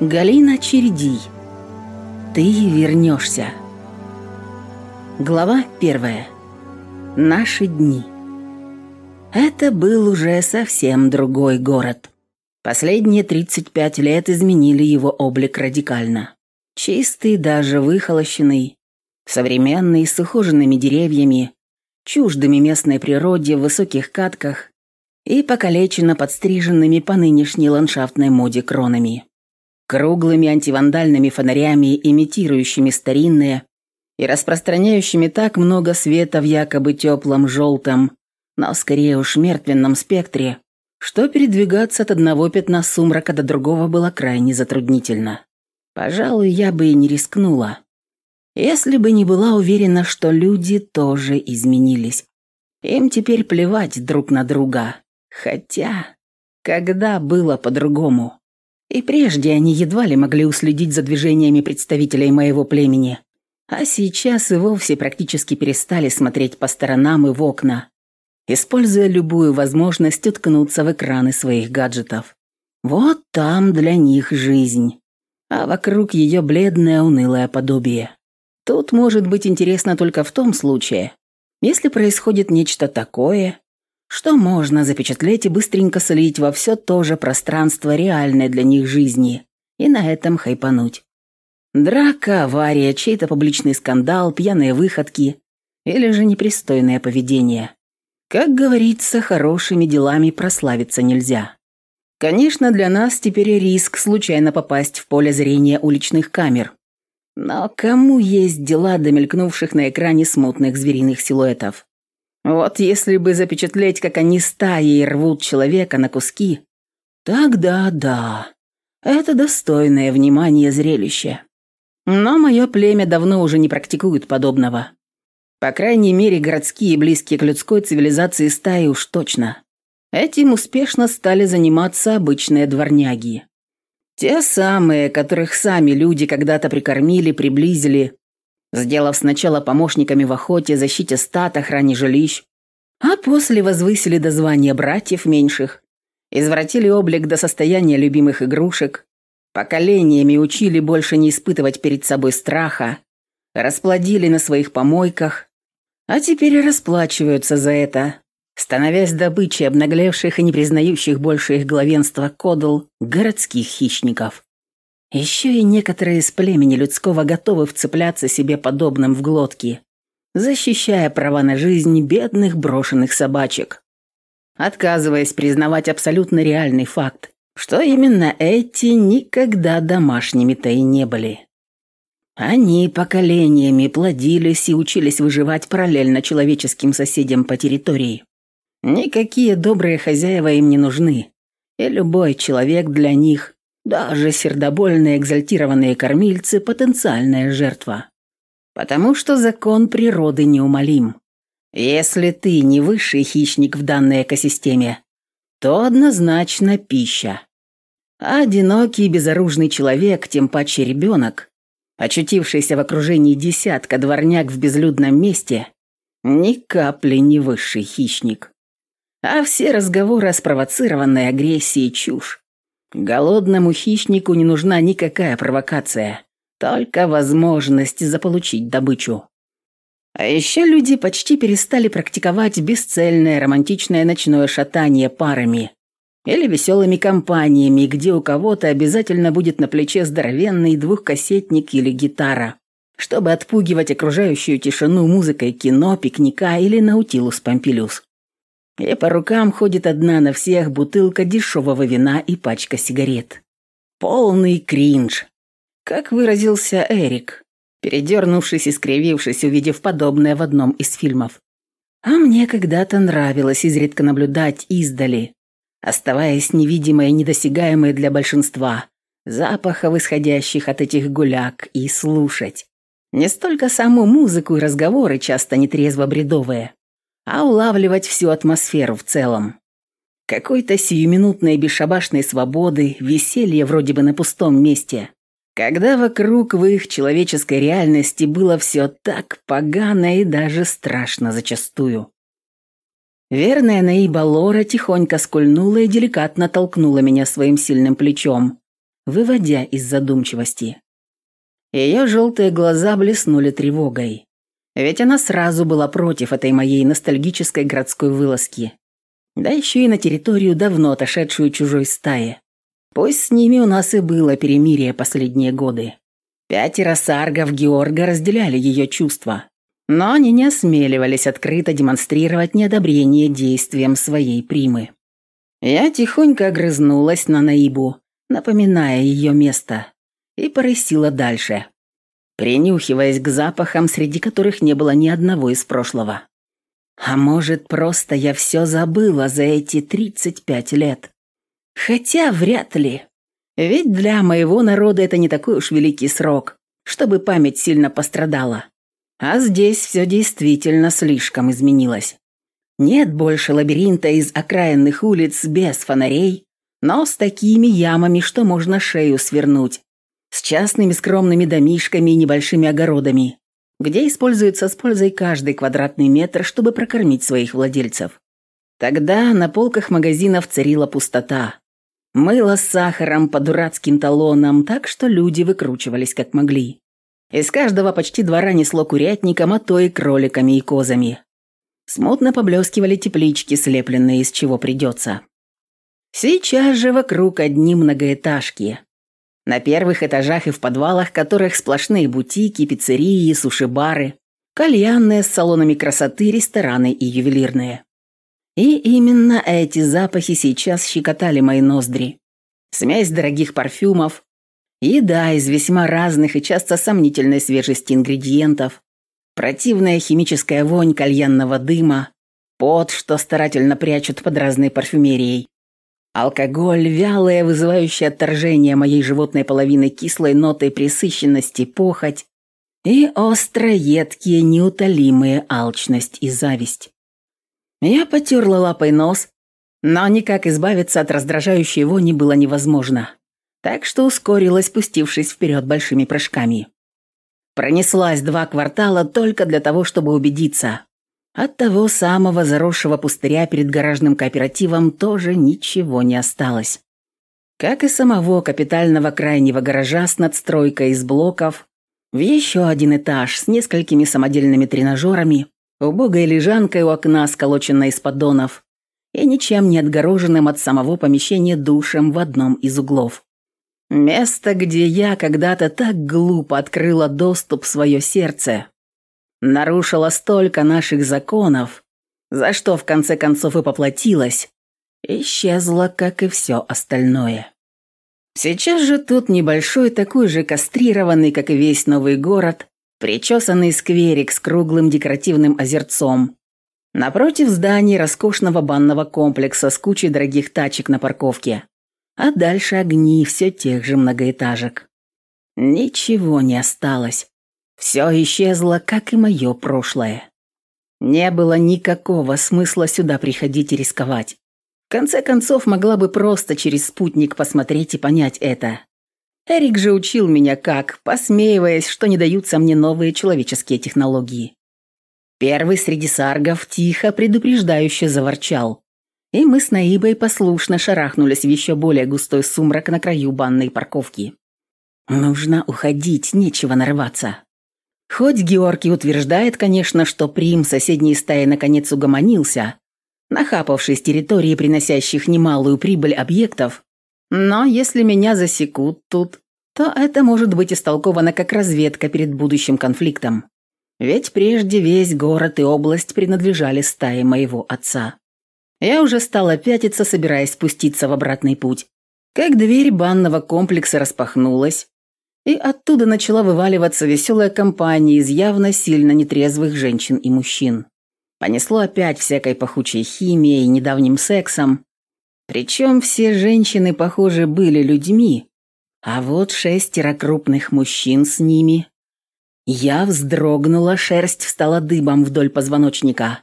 Галина Чередий. Ты вернешься. Глава первая. Наши дни. Это был уже совсем другой город. Последние 35 лет изменили его облик радикально. Чистый, даже выхолощенный, современный, с ухоженными деревьями, чуждыми местной природе в высоких катках и покалеченно подстриженными по нынешней ландшафтной моде кронами круглыми антивандальными фонарями, имитирующими старинные и распространяющими так много света в якобы теплом желтом, но скорее уж мертвенном спектре, что передвигаться от одного пятна сумрака до другого было крайне затруднительно. Пожалуй, я бы и не рискнула, если бы не была уверена, что люди тоже изменились. Им теперь плевать друг на друга. Хотя, когда было по-другому? И прежде они едва ли могли уследить за движениями представителей моего племени, а сейчас и вовсе практически перестали смотреть по сторонам и в окна, используя любую возможность уткнуться в экраны своих гаджетов. Вот там для них жизнь, а вокруг ее бледное унылое подобие. Тут может быть интересно только в том случае, если происходит нечто такое, что можно запечатлеть и быстренько слить во все то же пространство реальной для них жизни и на этом хайпануть. Драка, авария, чей-то публичный скандал, пьяные выходки или же непристойное поведение. Как говорится, хорошими делами прославиться нельзя. Конечно, для нас теперь риск случайно попасть в поле зрения уличных камер. Но кому есть дела до мелькнувших на экране смутных звериных силуэтов? Вот если бы запечатлеть, как они стаей рвут человека на куски, тогда да, это достойное внимания зрелище. Но мое племя давно уже не практикует подобного. По крайней мере, городские, близкие к людской цивилизации стаи уж точно. Этим успешно стали заниматься обычные дворняги. Те самые, которых сами люди когда-то прикормили, приблизили, сделав сначала помощниками в охоте, защите стад, охране жилищ, а после возвысили до звания братьев меньших, извратили облик до состояния любимых игрушек, поколениями учили больше не испытывать перед собой страха, расплодили на своих помойках, а теперь расплачиваются за это, становясь добычей обнаглевших и не признающих больше их главенства кодл городских хищников. Еще и некоторые из племени людского готовы вцепляться себе подобным в глотки, защищая права на жизнь бедных брошенных собачек, отказываясь признавать абсолютно реальный факт, что именно эти никогда домашними-то и не были. Они поколениями плодились и учились выживать параллельно человеческим соседям по территории. Никакие добрые хозяева им не нужны, и любой человек для них даже сердобольные экзальтированные кормильцы – потенциальная жертва. Потому что закон природы неумолим. Если ты не высший хищник в данной экосистеме, то однозначно пища. А одинокий безоружный человек, тем паче ребенок, очутившийся в окружении десятка дворняк в безлюдном месте, ни капли не высший хищник. А все разговоры о спровоцированной агрессии – чушь. Голодному хищнику не нужна никакая провокация, только возможность заполучить добычу. А еще люди почти перестали практиковать бесцельное романтичное ночное шатание парами или веселыми компаниями, где у кого-то обязательно будет на плече здоровенный двухкассетник или гитара, чтобы отпугивать окружающую тишину музыкой кино, пикника или наутилус помпилюс. И по рукам ходит одна на всех бутылка дешевого вина и пачка сигарет. Полный кринж. Как выразился Эрик, передернувшись и скривившись, увидев подобное в одном из фильмов. А мне когда-то нравилось изредка наблюдать издали, оставаясь невидимой и недосягаемой для большинства, запахов, исходящих от этих гуляк, и слушать. Не столько саму музыку и разговоры, часто нетрезво-бредовые, а улавливать всю атмосферу в целом. Какой-то сиюминутной бесшабашной свободы, веселье вроде бы на пустом месте. Когда вокруг в их человеческой реальности было все так погано и даже страшно зачастую. Верная Наиба Лора тихонько скульнула и деликатно толкнула меня своим сильным плечом, выводя из задумчивости. Ее желтые глаза блеснули тревогой. Ведь она сразу была против этой моей ностальгической городской вылазки. Да еще и на территорию давно отошедшую чужой стаи. Пусть с ними у нас и было перемирие последние годы. Пятеро саргов Георга разделяли ее чувства, но они не осмеливались открыто демонстрировать неодобрение действиям своей примы. Я тихонько огрызнулась на Наибу, напоминая ее место, и порысила дальше принюхиваясь к запахам, среди которых не было ни одного из прошлого. А может, просто я все забыла за эти 35 лет? Хотя вряд ли. Ведь для моего народа это не такой уж великий срок, чтобы память сильно пострадала. А здесь все действительно слишком изменилось. Нет больше лабиринта из окраинных улиц без фонарей, но с такими ямами, что можно шею свернуть, с частными скромными домишками и небольшими огородами, где используется с пользой каждый квадратный метр, чтобы прокормить своих владельцев. Тогда на полках магазинов царила пустота. Мыло с сахаром по дурацким талонам, так что люди выкручивались как могли. Из каждого почти двора несло курятником, а то и кроликами и козами. Смутно поблескивали теплички, слепленные из чего придется. Сейчас же вокруг одни многоэтажки. На первых этажах и в подвалах которых сплошные бутики, пиццерии, суши-бары, кальянные с салонами красоты, рестораны и ювелирные. И именно эти запахи сейчас щекотали мои ноздри. Смесь дорогих парфюмов, еда из весьма разных и часто сомнительной свежести ингредиентов, противная химическая вонь кальянного дыма, пот, что старательно прячут под разной парфюмерией, Алкоголь, вялое, вызывающее отторжение моей животной половины кислой нотой пресыщенности, похоть и остро едкие, неутолимые алчность и зависть. Я потерла лапой нос, но никак избавиться от раздражающей вони было невозможно, так что ускорилась, спустившись вперед большими прыжками. Пронеслась два квартала только для того, чтобы убедиться. От того самого заросшего пустыря перед гаражным кооперативом тоже ничего не осталось. Как и самого капитального крайнего гаража с надстройкой из блоков, в еще один этаж с несколькими самодельными тренажерами, убогой лежанкой у окна, сколоченной из поддонов, и ничем не отгороженным от самого помещения душем в одном из углов. Место, где я когда-то так глупо открыла доступ в свое сердце, нарушила столько наших законов, за что в конце концов и поплатилась, исчезла, как и все остальное. Сейчас же тут небольшой, такой же кастрированный, как и весь новый город, причесанный скверик с круглым декоративным озерцом. Напротив здания роскошного банного комплекса с кучей дорогих тачек на парковке. А дальше огни все тех же многоэтажек. Ничего не осталось. Все исчезло, как и мое прошлое. Не было никакого смысла сюда приходить и рисковать. В конце концов, могла бы просто через спутник посмотреть и понять это. Эрик же учил меня как, посмеиваясь, что не даются мне новые человеческие технологии. Первый среди саргов тихо предупреждающе заворчал. И мы с Наибой послушно шарахнулись в еще более густой сумрак на краю банной парковки. Нужно уходить, нечего нарываться. Хоть Георгий утверждает, конечно, что Прим соседней стаи наконец угомонился, нахапавшись территории, приносящих немалую прибыль объектов, но если меня засекут тут, то это может быть истолковано как разведка перед будущим конфликтом. Ведь прежде весь город и область принадлежали стае моего отца. Я уже стала пятиться, собираясь спуститься в обратный путь. Как дверь банного комплекса распахнулась, и оттуда начала вываливаться веселая компания из явно сильно нетрезвых женщин и мужчин. Понесло опять всякой пахучей химией недавним сексом. Причем все женщины, похоже, были людьми, а вот шестеро крупных мужчин с ними. Я вздрогнула, шерсть встала дыбом вдоль позвоночника.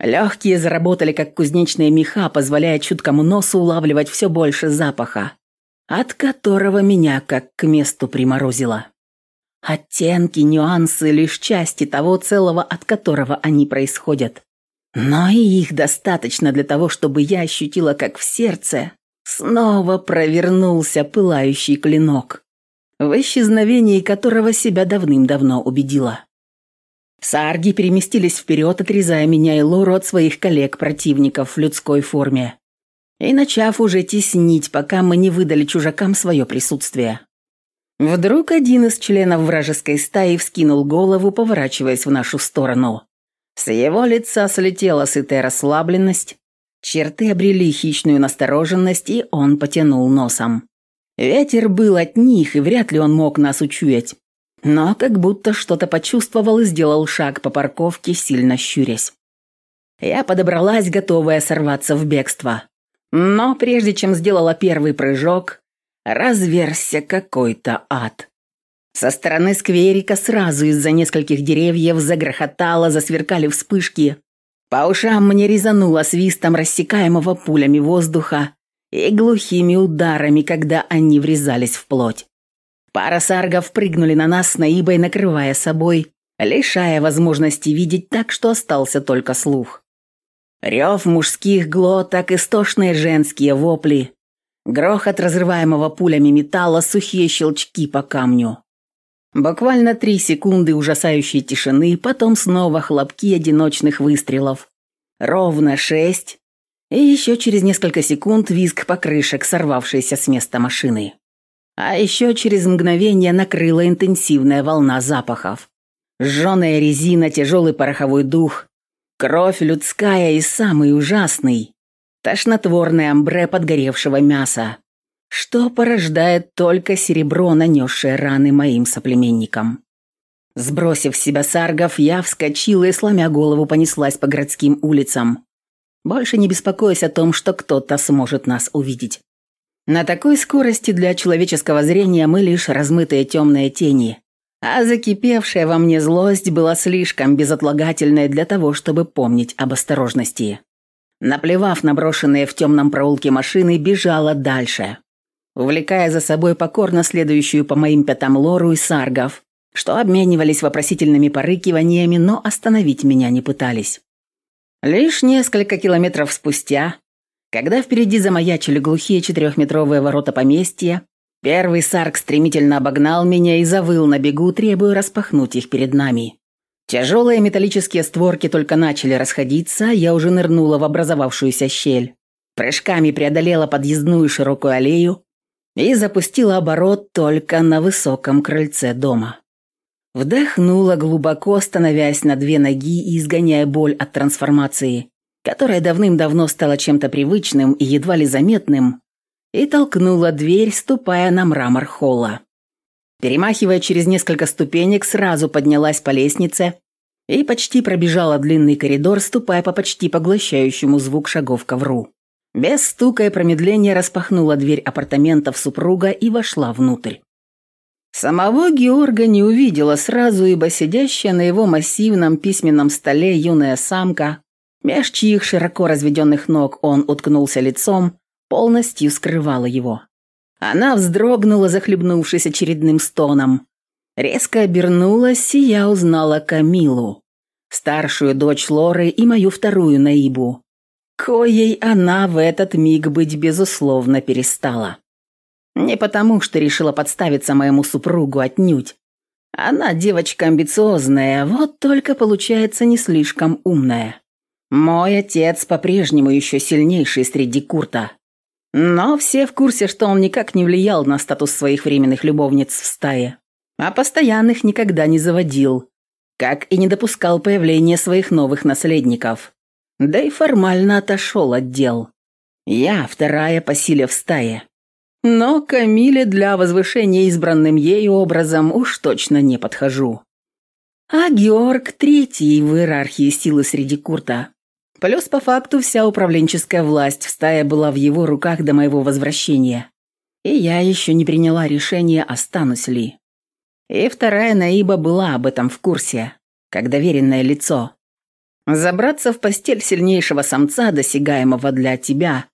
Легкие заработали, как кузнечные меха, позволяя чуткому носу улавливать все больше запаха от которого меня как к месту приморозило. Оттенки, нюансы – лишь части того целого, от которого они происходят. Но и их достаточно для того, чтобы я ощутила, как в сердце снова провернулся пылающий клинок, в исчезновении которого себя давным-давно убедила. Сарги переместились вперед, отрезая меня и Лору от своих коллег-противников в людской форме и начав уже теснить, пока мы не выдали чужакам свое присутствие. Вдруг один из членов вражеской стаи вскинул голову, поворачиваясь в нашу сторону. С его лица слетела сытая расслабленность, черты обрели хищную настороженность, и он потянул носом. Ветер был от них, и вряд ли он мог нас учуять. Но как будто что-то почувствовал и сделал шаг по парковке, сильно щурясь. Я подобралась, готовая сорваться в бегство. Но прежде чем сделала первый прыжок, разверся какой-то ад. Со стороны скверика сразу из-за нескольких деревьев загрохотало, засверкали вспышки. По ушам мне резануло свистом рассекаемого пулями воздуха и глухими ударами, когда они врезались в плоть. Пара саргов прыгнули на нас с Наибой, накрывая собой, лишая возможности видеть так, что остался только слух. Рев мужских глоток, истошные женские вопли, грохот разрываемого пулями металла, сухие щелчки по камню. Буквально три секунды ужасающей тишины, потом снова хлопки одиночных выстрелов. Ровно шесть, и еще через несколько секунд визг покрышек, сорвавшийся с места машины. А еще через мгновение накрыла интенсивная волна запахов. Жженая резина, тяжелый пороховой дух, Кровь людская и самый ужасный. Тошнотворное амбре подгоревшего мяса, что порождает только серебро, нанесшее раны моим соплеменникам. Сбросив с себя саргов, я вскочила и, сломя голову, понеслась по городским улицам, больше не беспокоясь о том, что кто-то сможет нас увидеть. На такой скорости для человеческого зрения мы лишь размытые темные тени, а закипевшая во мне злость была слишком безотлагательной для того, чтобы помнить об осторожности. Наплевав на брошенные в темном проулке машины, бежала дальше, увлекая за собой покорно следующую по моим пятам Лору и Саргов, что обменивались вопросительными порыкиваниями, но остановить меня не пытались. Лишь несколько километров спустя, когда впереди замаячили глухие четырехметровые ворота поместья, Первый сарк стремительно обогнал меня и завыл на бегу, требуя распахнуть их перед нами. Тяжелые металлические створки только начали расходиться, я уже нырнула в образовавшуюся щель. Прыжками преодолела подъездную широкую аллею и запустила оборот только на высоком крыльце дома. Вдохнула глубоко, становясь на две ноги и изгоняя боль от трансформации, которая давным-давно стала чем-то привычным и едва ли заметным, и толкнула дверь, ступая на мрамор холла. Перемахивая через несколько ступенек, сразу поднялась по лестнице и почти пробежала длинный коридор, ступая по почти поглощающему звук шагов ковру. Без стука и промедления распахнула дверь апартаментов супруга и вошла внутрь. Самого Георга не увидела сразу, ибо сидящая на его массивном письменном столе юная самка, меж чьих широко разведенных ног он уткнулся лицом, полностью скрывала его. Она вздрогнула, захлебнувшись очередным стоном. Резко обернулась, и я узнала Камилу, старшую дочь Лоры и мою вторую Наибу. Коей она в этот миг быть безусловно перестала. Не потому, что решила подставиться моему супругу отнюдь. Она девочка амбициозная, вот только получается не слишком умная. Мой отец по-прежнему еще сильнейший среди Курта. Но все в курсе, что он никак не влиял на статус своих временных любовниц в стае, а постоянных никогда не заводил, как и не допускал появления своих новых наследников. Да и формально отошел от дел. Я вторая по силе в стае. Но Камиле для возвышения избранным ею образом уж точно не подхожу. А Георг третий в иерархии силы среди Курта. Плюс по факту вся управленческая власть в стае была в его руках до моего возвращения. И я еще не приняла решение, останусь ли. И вторая Наиба была об этом в курсе, как доверенное лицо. Забраться в постель сильнейшего самца, досягаемого для тебя,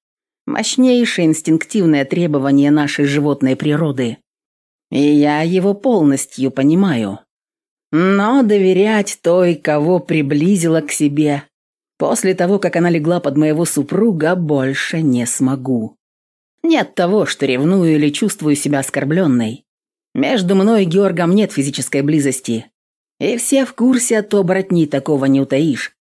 мощнейшее инстинктивное требование нашей животной природы. И я его полностью понимаю. Но доверять той, кого приблизила к себе, После того, как она легла под моего супруга, больше не смогу. Нет того, что ревную или чувствую себя оскорбленной. Между мной и Георгом нет физической близости. И все в курсе, а то братни такого не утаишь.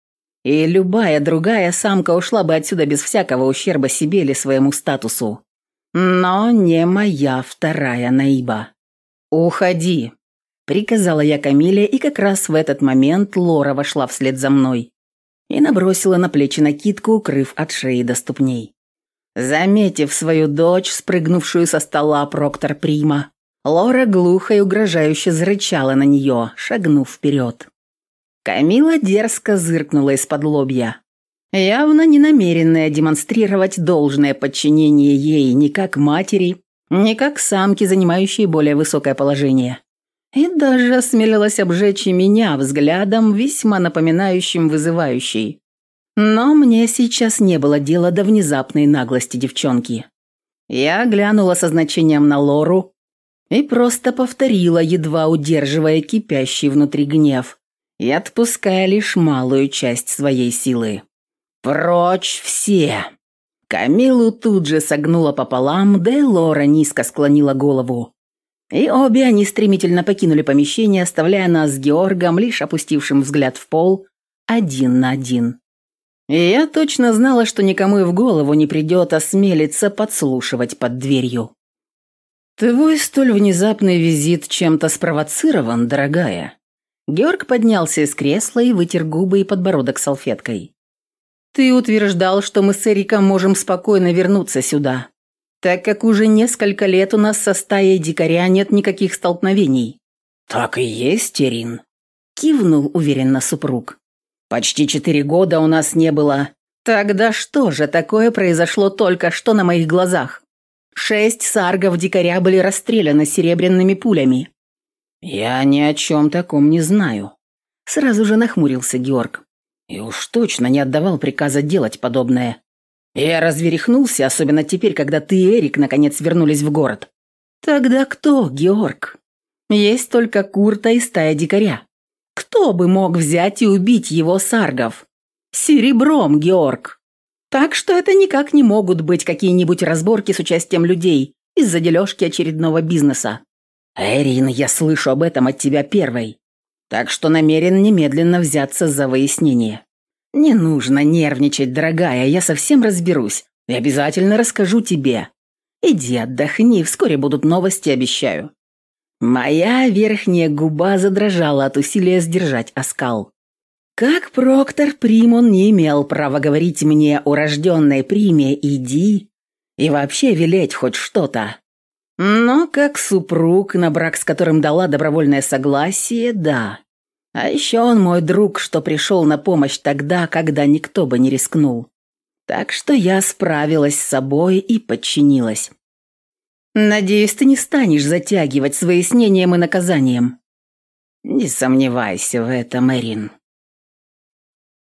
И любая другая самка ушла бы отсюда без всякого ущерба себе или своему статусу. Но не моя вторая Наиба. «Уходи», — приказала я Камиле, и как раз в этот момент Лора вошла вслед за мной и набросила на плечи накидку, укрыв от шеи до ступней. Заметив свою дочь, спрыгнувшую со стола Проктор Прима, Лора глухо и угрожающе зарычала на нее, шагнув вперед. Камила дерзко зыркнула из-под лобья, явно не намеренная демонстрировать должное подчинение ей ни как матери, ни как самке, занимающей более высокое положение. И даже осмелилась обжечь и меня взглядом, весьма напоминающим вызывающий. Но мне сейчас не было дела до внезапной наглости девчонки. Я глянула со значением на Лору и просто повторила, едва удерживая кипящий внутри гнев и отпуская лишь малую часть своей силы. «Прочь все!» Камилу тут же согнула пополам, да и Лора низко склонила голову. И обе они стремительно покинули помещение, оставляя нас с Георгом, лишь опустившим взгляд в пол, один на один. И я точно знала, что никому и в голову не придет осмелиться подслушивать под дверью. «Твой столь внезапный визит чем-то спровоцирован, дорогая». Георг поднялся из кресла и вытер губы и подбородок салфеткой. «Ты утверждал, что мы с Эриком можем спокойно вернуться сюда, так как уже несколько лет у нас со стаей дикаря нет никаких столкновений». «Так и есть, Ирин», – кивнул уверенно супруг. «Почти четыре года у нас не было. Тогда что же такое произошло только что на моих глазах? Шесть саргов дикаря были расстреляны серебряными пулями». «Я ни о чем таком не знаю», – сразу же нахмурился Георг. «И уж точно не отдавал приказа делать подобное. Я разверехнулся, особенно теперь, когда ты и Эрик наконец вернулись в город. Тогда кто, Георг? Есть только Курта и стая дикаря. Кто бы мог взять и убить его саргов? Серебром, Георг. Так что это никак не могут быть какие-нибудь разборки с участием людей из-за дележки очередного бизнеса. Эрин, я слышу об этом от тебя первой. Так что намерен немедленно взяться за выяснение. «Не нужно нервничать, дорогая, я совсем разберусь и обязательно расскажу тебе. Иди отдохни, вскоре будут новости, обещаю». Моя верхняя губа задрожала от усилия сдержать оскал. Как Проктор Примон не имел права говорить мне о рожденной Приме «иди» и вообще велеть хоть что-то. Но как супруг, на брак с которым дала добровольное согласие, да. А еще он мой друг, что пришел на помощь тогда, когда никто бы не рискнул. Так что я справилась с собой и подчинилась. Надеюсь, ты не станешь затягивать с выяснением и наказанием. Не сомневайся в этом, Эрин.